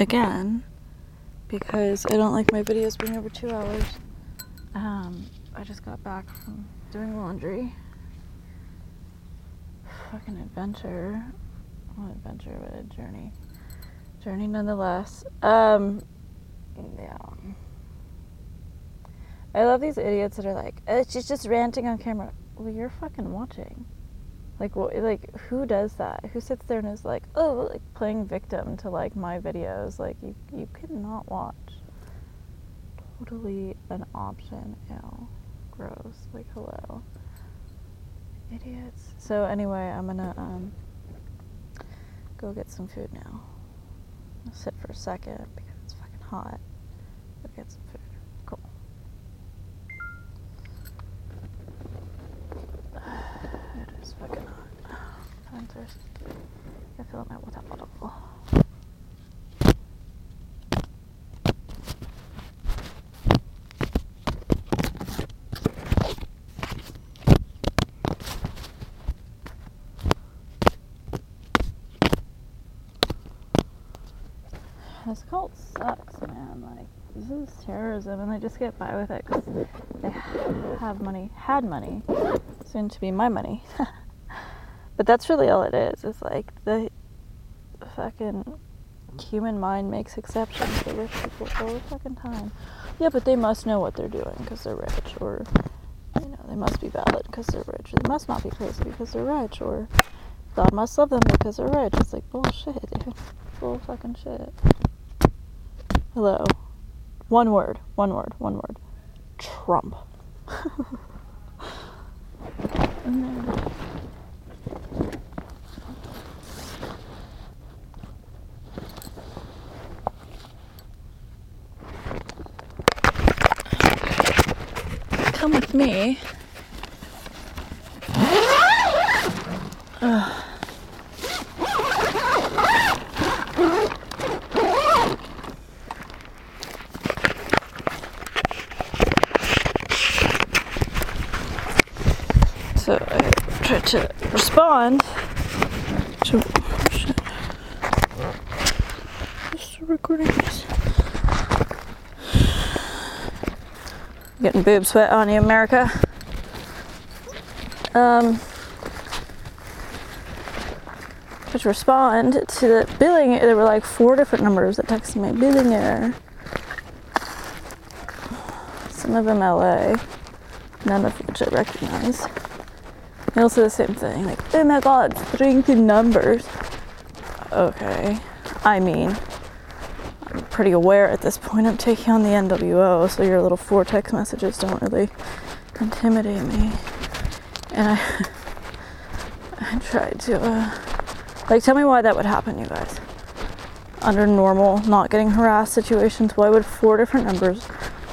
again because I don't like my videos being over two hours. Um, I just got back from doing laundry. Fucking adventure. Adventure, but a journey. Journey nonetheless. Um, yeah. I love these idiots that are like, "Uh, she's just ranting on camera. Well, you're fucking watching. Like, what? Like, who does that? Who sits there and is like, oh, like playing victim to like my videos? Like, you you cannot watch. Totally an option. Ew, gross. Like, hello, idiots. So anyway, I'm gonna um go get some food now. I'll sit for a second because it's fucking hot. Go get some food. Cool. It is fucking hot. Thirsty. I fill up my water bottle. This cult sucks, man. Like, this is terrorism, and they just get by with it because they have money, had money, soon to be my money. but that's really all it is. It's like the fucking human mind makes exceptions for rich people all the fucking time. Yeah, but they must know what they're doing because they're rich, or you know, they must be valid because they're rich. Or They must not be crazy because they're rich, or God must love them because they're rich. It's like bullshit, dude. Bull fucking shit. Hello. One word, one word, one word. Trump. And then- me. Ugh. So I tried to respond to oh, shit. Just recording this. Getting boob sweat on you, America. Um, to respond to the billing. There were like four different numbers that texted me billing error. Some of them LA, none of which I recognize. They also the same thing, like, oh my god, stringed numbers. Okay. I mean, pretty aware at this point I'm taking on the NWO, so your little four text messages don't really intimidate me. And I I tried to uh like tell me why that would happen, you guys. Under normal, not getting harassed situations, why would four different numbers,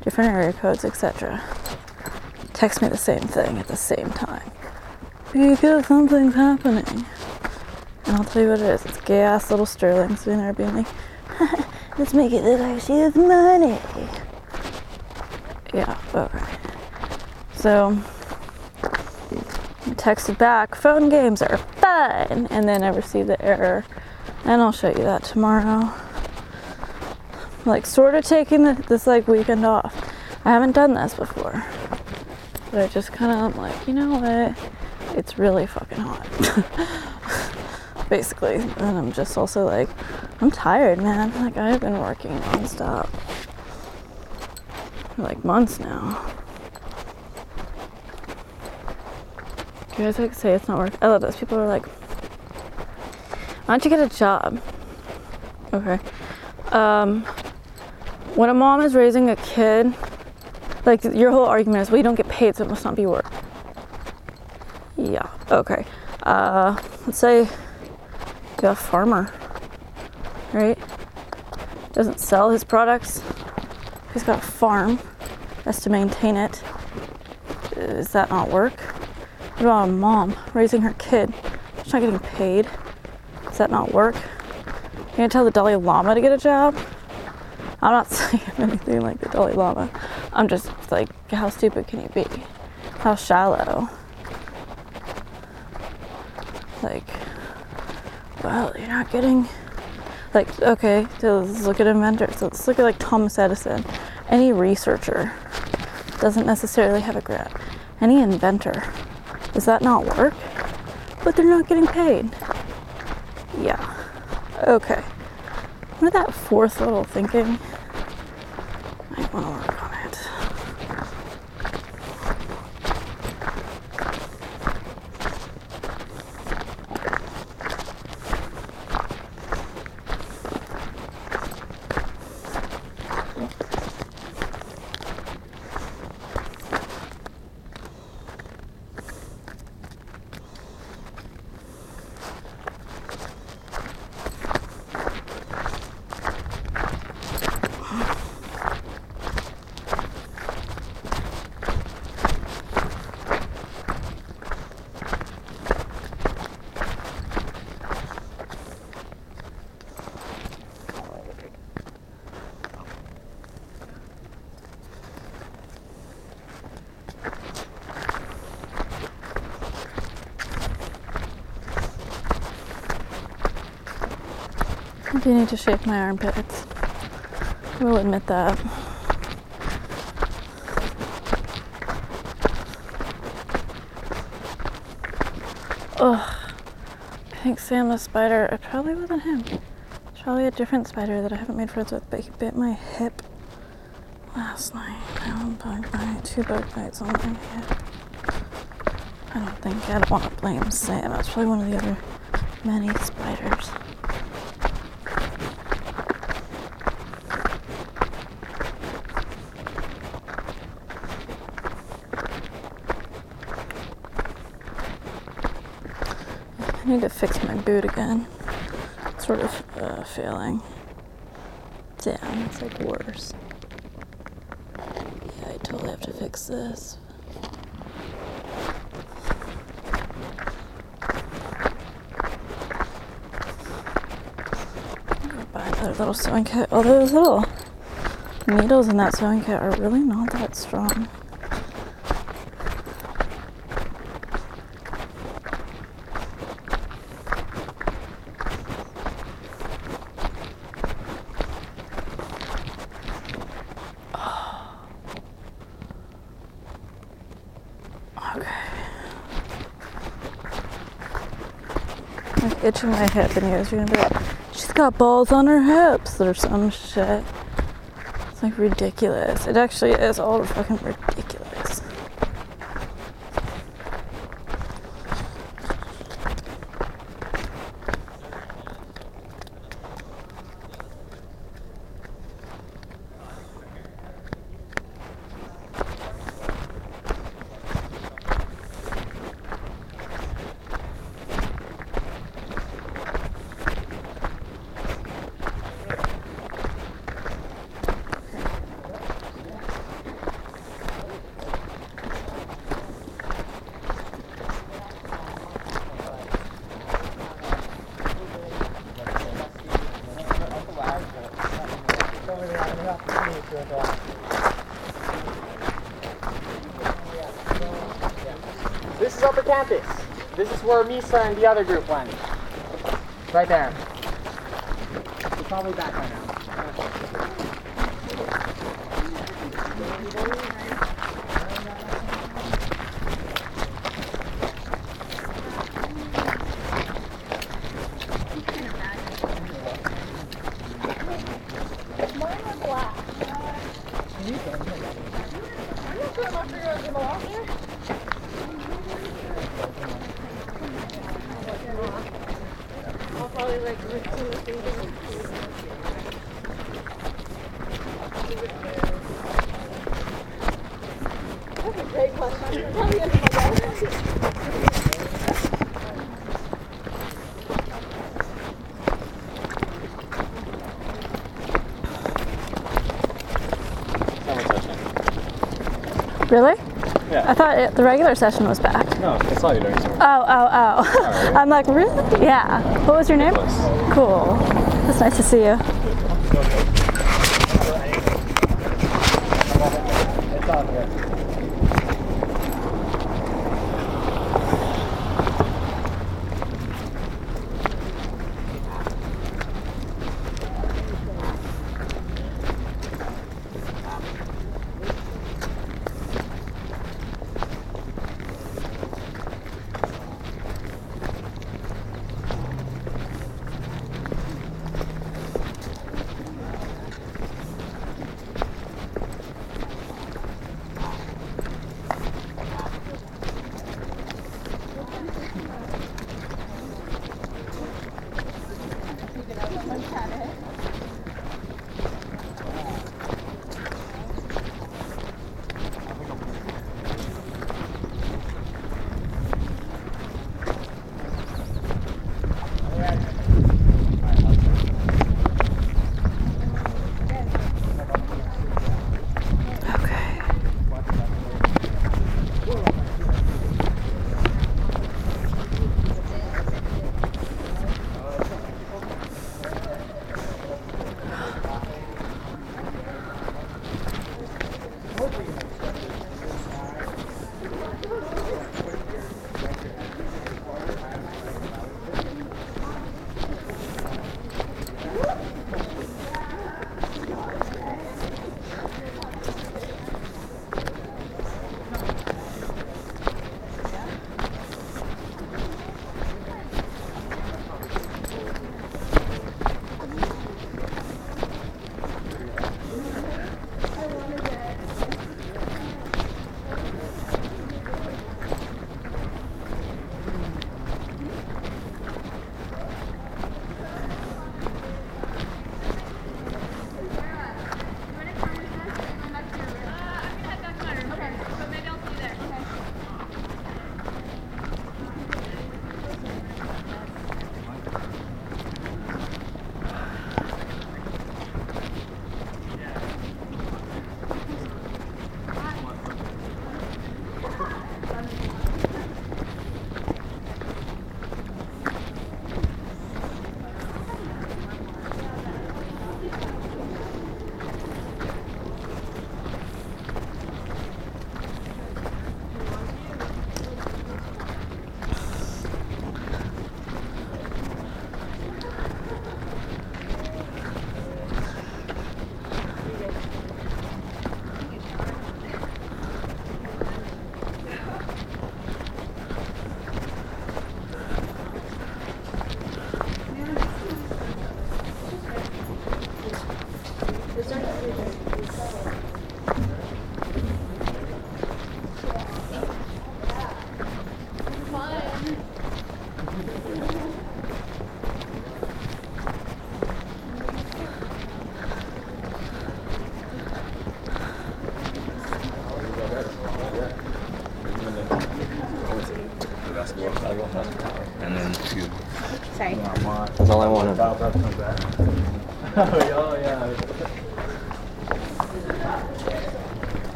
different area codes, etc. text me the same thing at the same time? Because something's happening. And I'll tell you what it is. It's gay ass little Sterling sitting there being like, let's make it look like she has money. Yeah, okay. So I texted back, phone games are fun. And then I received the error. And I'll show you that tomorrow. Like, sort of taking the, this like weekend off. I haven't done this before. But I just kind of, like, you know what? It's really fucking hot. Basically. And I'm just also like, I'm tired, man. Like, I've been working nonstop for like months now. You guys like say it's not work. I love this. People are like, why don't you get a job? Okay. Um, when a mom is raising a kid, like your whole argument is, well, you don't get paid, so it must not be work. Yeah. Okay. Uh, let's say you're a farmer, right? Doesn't sell his products. He's got a farm. Has to maintain it. Is that not work? What about a mom raising her kid? She's not getting paid. Does that not work? You gonna tell the Dalai Lama to get a job? I'm not saying anything like the Dalai Lama. I'm just like, how stupid can you be? How shallow? Like, well, you're not getting Like, okay, so let's look at inventors. So let's look at like Thomas Edison. Any researcher doesn't necessarily have a grant. Any inventor. Does that not work? But they're not getting paid. Yeah. Okay. What that fourth little thinking? I want to work need to shave my armpits. I will admit that. Ugh. I think Sam the spider, it probably wasn't him. It's probably a different spider that I haven't made friends with, but he bit my hip last night. Bug bite, two bug bites on my hip. I don't think, I don't want to blame Sam. It's probably one of the other many spiders. I need to fix my boot again. Sort of uh, failing. Damn, it's like worse. Yeah, I totally have to fix this. Buy little sewing kit. Although those little needles in that sewing kit are really not that strong. Okay. Like my hip, and gonna be like, she's got balls on her hips or some shit. It's like ridiculous. It actually is all fucking ridiculous. Where Misa and the other group went. Right there. They're probably back by now. Really? Yeah. I thought it, the regular session was back. No, I saw you during summer. Oh, oh, oh. I'm like, really? Yeah. What was your name? Nicholas. Cool. It's nice to see you.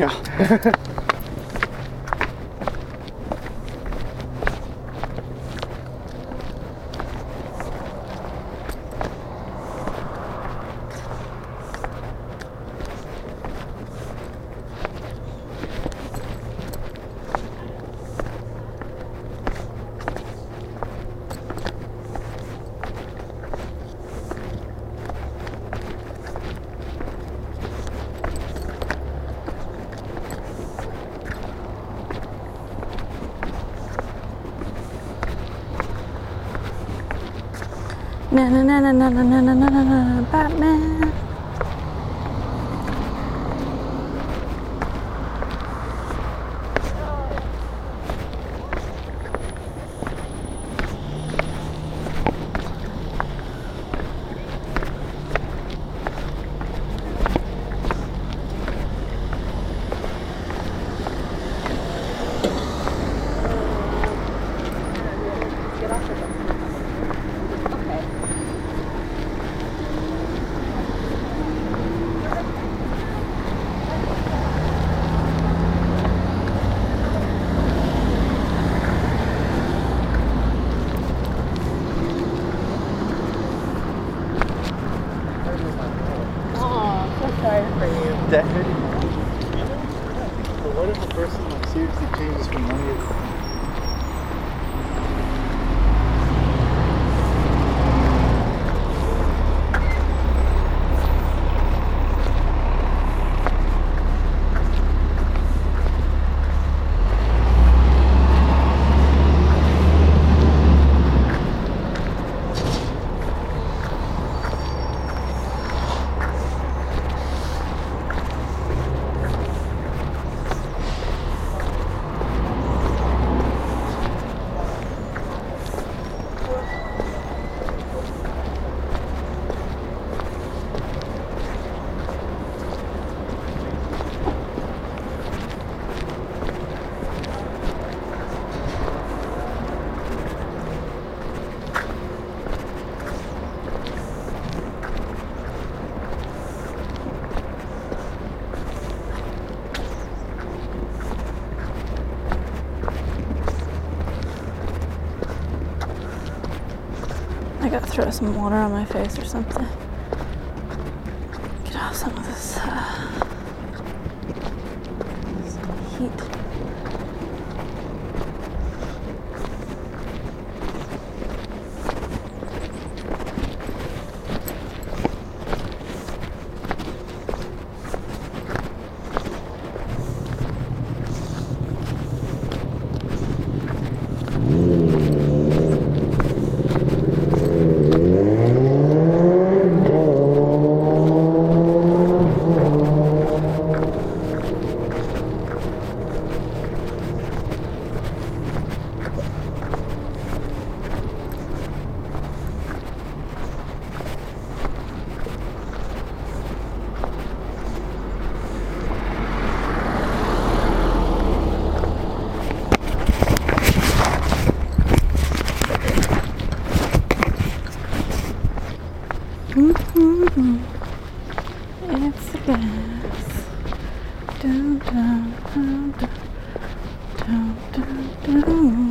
Ja. na na na na na na Batman. Throw some water on my face or something. Get off some of this, uh, it's the gas. Dun, dun, dun, dun, dun, dun, dun.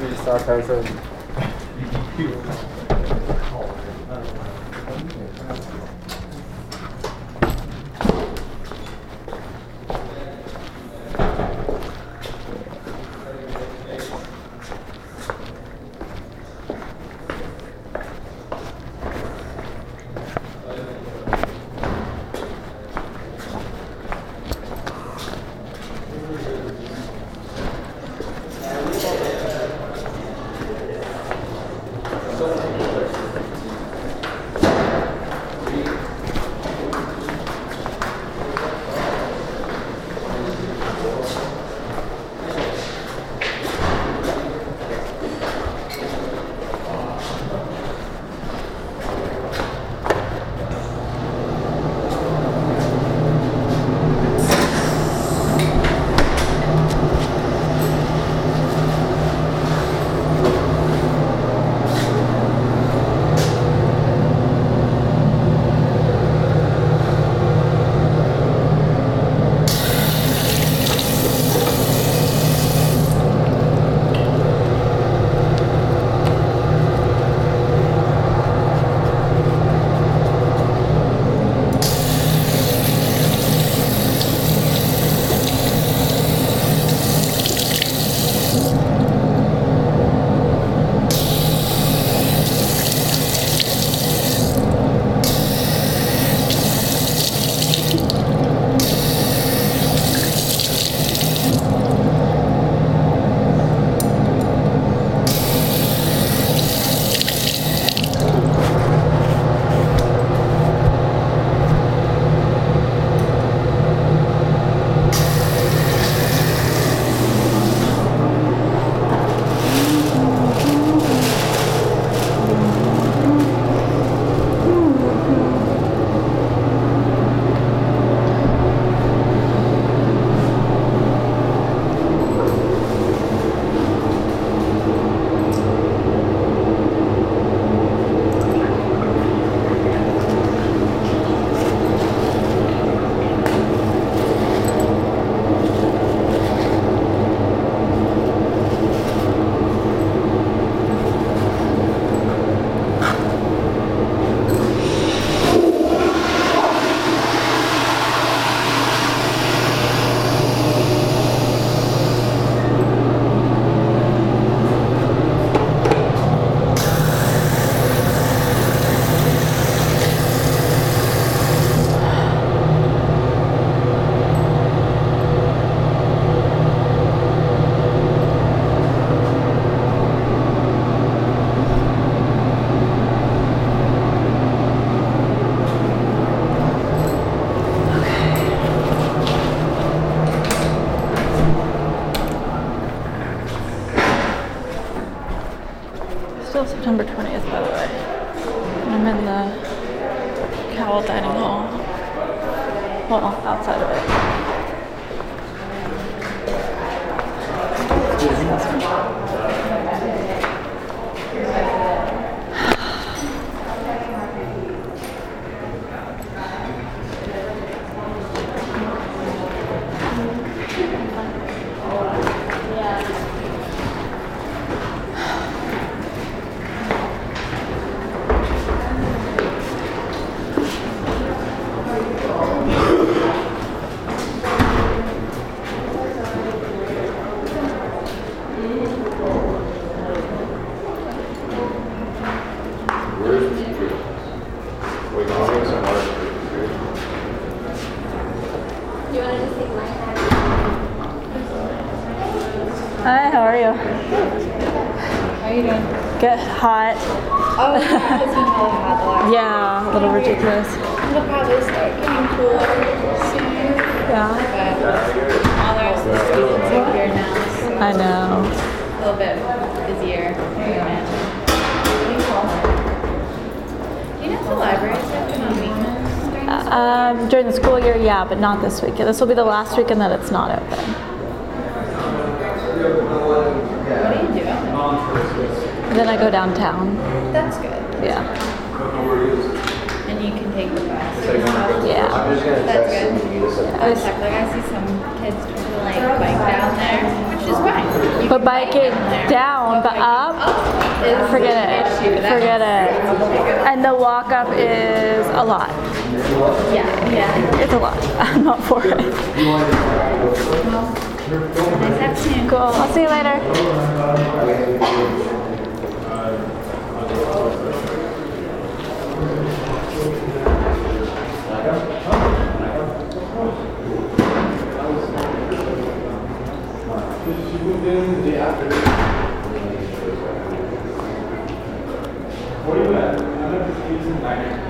อีกส September 20th, by the way. I'm in the Cowell Dining Hall. Well, outside of it. Hi, how are you? How are you doing? Get hot. Oh, yeah, because you know how the last Yeah, a little ridiculous. It'll probably start getting cooler soon, Yeah, but all the rest of the seasons are here now, so I know. a little bit busier. Yeah. Do you know if the libraries have been on weekends during the Um, during the school year, yeah, but not this weekend. This will be the last weekend that it's not open. What do you do? Then I go downtown. That's good. Yeah. And you can take the bus. Yeah. That's good. That's like, like I see some kids trying to like bike down there, which is fine. You But can bike biking there. down, but up, Up forget it. issue. Forget it. And the walk up is a lot. Yeah, yeah. It's a lot. I'm not for it. Nice afternoon. Cool. I'll see you later. She moved in the day after. Where you at? I'm at the Pizza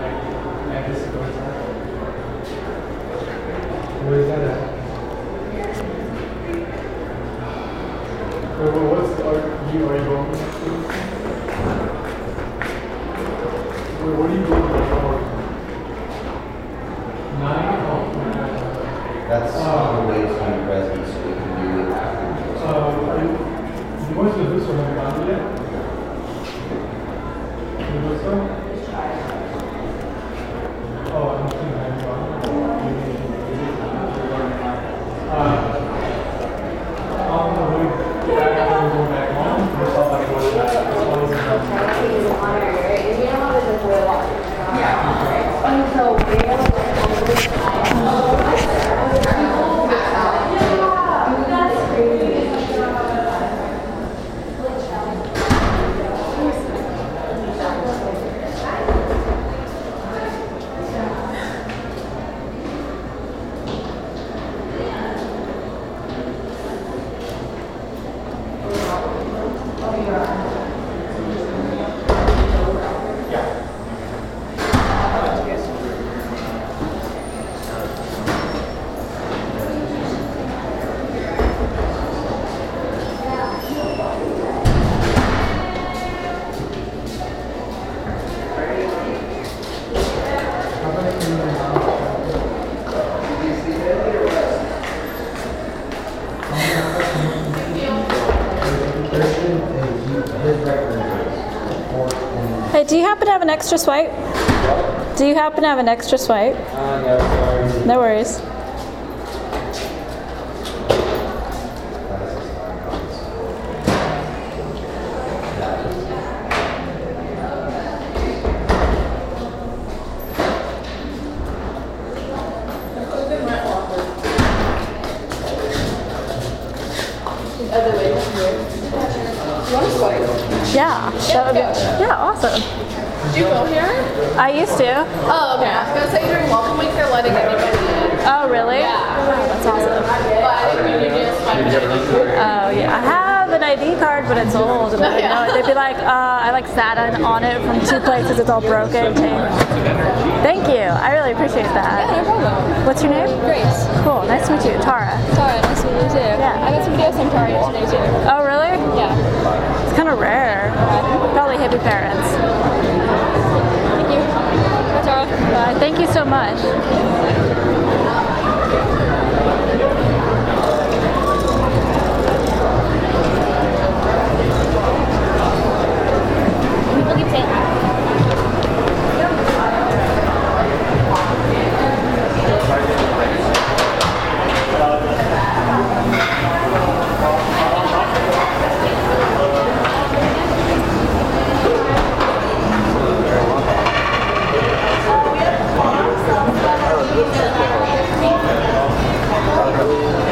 An extra swipe? Do you happen to have an extra swipe? Uh, no. No worries. Yeah, that would be. Yeah, awesome. Do you go here? I used to. Oh, okay. I was gonna say during Welcome Week they're letting anybody in. Oh, really? Yeah. That's awesome. But I think you just find it. Oh yeah, I have an ID card, but it's old. And I didn't know it. They'd be like, uh, I like sat on, it from two places. It's all broken. Thank you. I really appreciate that. No problem. What's your name? Grace. Cool. Nice to meet you, Tara. Sorry, nice to meet you too. Yeah. I got some videos from Tara yesterday too. Oh, really? Yeah. It's kind of rare. Probably hippie parents. Thank you. Bye, Tara. But thank you so much.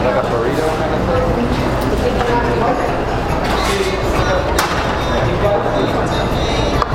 Like a burrito kind? Thank you.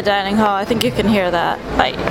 The dining hall. I think you can hear that. Bye.